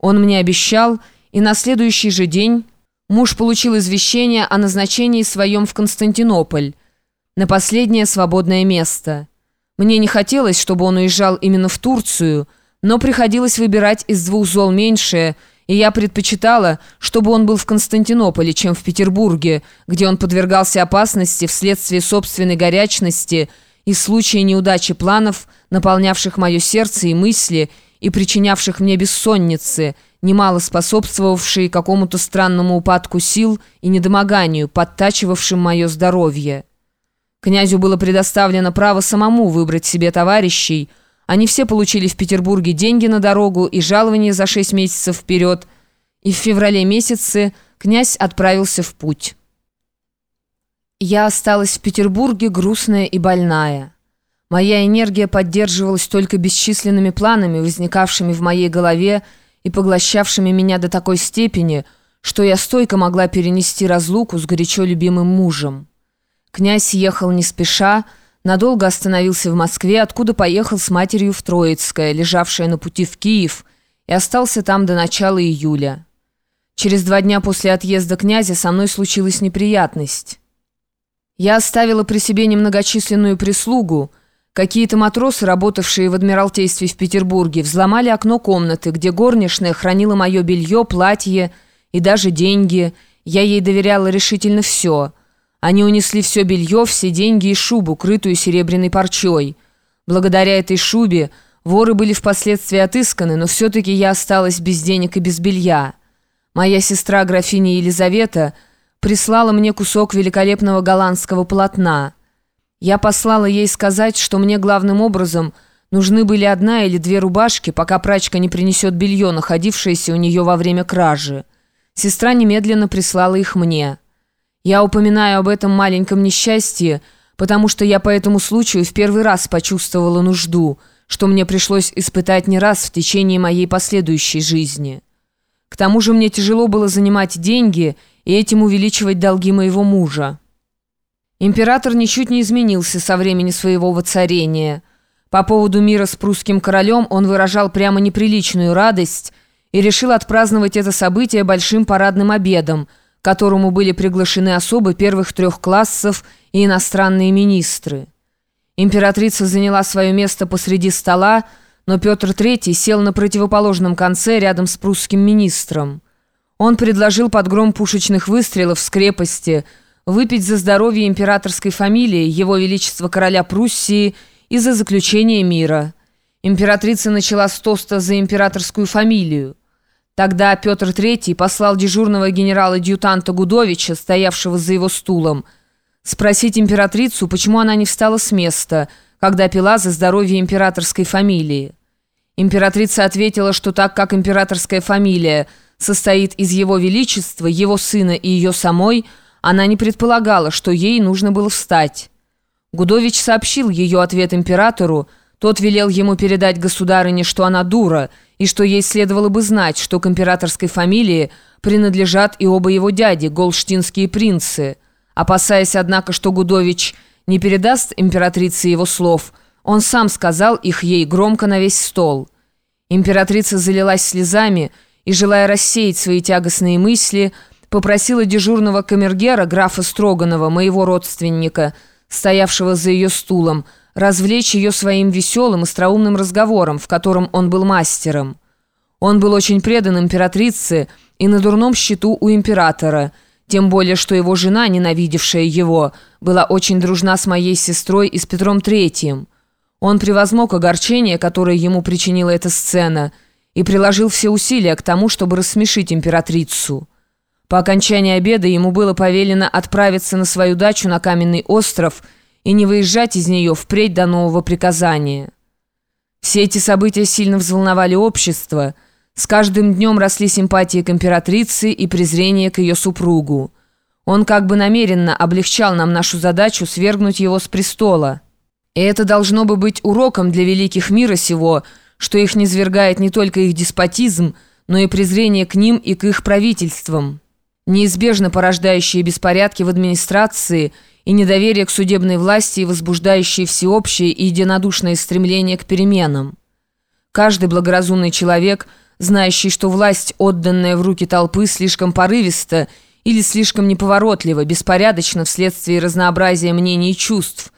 Он мне обещал, и на следующий же день муж получил извещение о назначении своем в Константинополь, на последнее свободное место. Мне не хотелось, чтобы он уезжал именно в Турцию, но приходилось выбирать из двух зол меньшее, и я предпочитала, чтобы он был в Константинополе, чем в Петербурге, где он подвергался опасности вследствие собственной горячности и случая неудачи планов, наполнявших мое сердце и мысли, и причинявших мне бессонницы, немало способствовавшие какому-то странному упадку сил и недомоганию, подтачивавшим мое здоровье. Князю было предоставлено право самому выбрать себе товарищей. Они все получили в Петербурге деньги на дорогу и жалование за шесть месяцев вперед, и в феврале месяце князь отправился в путь. Я осталась в Петербурге грустная и больная. Моя энергия поддерживалась только бесчисленными планами, возникавшими в моей голове и поглощавшими меня до такой степени, что я стойко могла перенести разлуку с горячо любимым мужем. Князь ехал не спеша, надолго остановился в Москве, откуда поехал с матерью в Троицкое, лежавшее на пути в Киев, и остался там до начала июля. Через два дня после отъезда князя со мной случилась неприятность. Я оставила при себе немногочисленную прислугу, Какие-то матросы, работавшие в Адмиралтействе в Петербурге, взломали окно комнаты, где горничная хранила мое белье, платье и даже деньги. Я ей доверяла решительно все. Они унесли все белье, все деньги и шубу, крытую серебряной парчой. Благодаря этой шубе воры были впоследствии отысканы, но все-таки я осталась без денег и без белья. Моя сестра, графиня Елизавета, прислала мне кусок великолепного голландского полотна – я послала ей сказать, что мне главным образом нужны были одна или две рубашки, пока прачка не принесет белье, находившееся у нее во время кражи. Сестра немедленно прислала их мне. Я упоминаю об этом маленьком несчастье, потому что я по этому случаю в первый раз почувствовала нужду, что мне пришлось испытать не раз в течение моей последующей жизни. К тому же мне тяжело было занимать деньги и этим увеличивать долги моего мужа. Император ничуть не изменился со времени своего воцарения. По поводу мира с прусским королем он выражал прямо неприличную радость и решил отпраздновать это событие большим парадным обедом, к которому были приглашены особы первых трех классов и иностранные министры. Императрица заняла свое место посреди стола, но Петр III сел на противоположном конце рядом с прусским министром. Он предложил под гром пушечных выстрелов с крепости – выпить за здоровье императорской фамилии, его величество короля Пруссии и за заключение мира. Императрица начала с тоста за императорскую фамилию. Тогда Петр III послал дежурного генерала-дьютанта Гудовича, стоявшего за его стулом, спросить императрицу, почему она не встала с места, когда пила за здоровье императорской фамилии. Императрица ответила, что так как императорская фамилия состоит из его величества, его сына и ее самой – она не предполагала, что ей нужно было встать. Гудович сообщил ее ответ императору, тот велел ему передать государыне, что она дура, и что ей следовало бы знать, что к императорской фамилии принадлежат и оба его дяди, голштинские принцы. Опасаясь, однако, что Гудович не передаст императрице его слов, он сам сказал их ей громко на весь стол. Императрица залилась слезами и, желая рассеять свои тягостные мысли, попросила дежурного камергера, графа Строганова, моего родственника, стоявшего за ее стулом, развлечь ее своим веселым, остроумным разговором, в котором он был мастером. Он был очень предан императрице и на дурном счету у императора, тем более, что его жена, ненавидевшая его, была очень дружна с моей сестрой и с Петром Третьим. Он превозмог огорчение, которое ему причинила эта сцена, и приложил все усилия к тому, чтобы рассмешить императрицу. По окончании обеда ему было повелено отправиться на свою дачу на Каменный остров и не выезжать из нее впредь до нового приказания. Все эти события сильно взволновали общество. С каждым днем росли симпатии к императрице и презрение к ее супругу. Он как бы намеренно облегчал нам нашу задачу свергнуть его с престола. И это должно бы быть уроком для великих мира сего, что их низвергает не только их деспотизм, но и презрение к ним и к их правительствам неизбежно порождающие беспорядки в администрации и недоверие к судебной власти и возбуждающие всеобщее и единодушное стремление к переменам. Каждый благоразумный человек знающий, что власть, отданная в руки толпы, слишком порывиста или слишком неповоротлива, беспорядочно вследствие разнообразия мнений и чувств –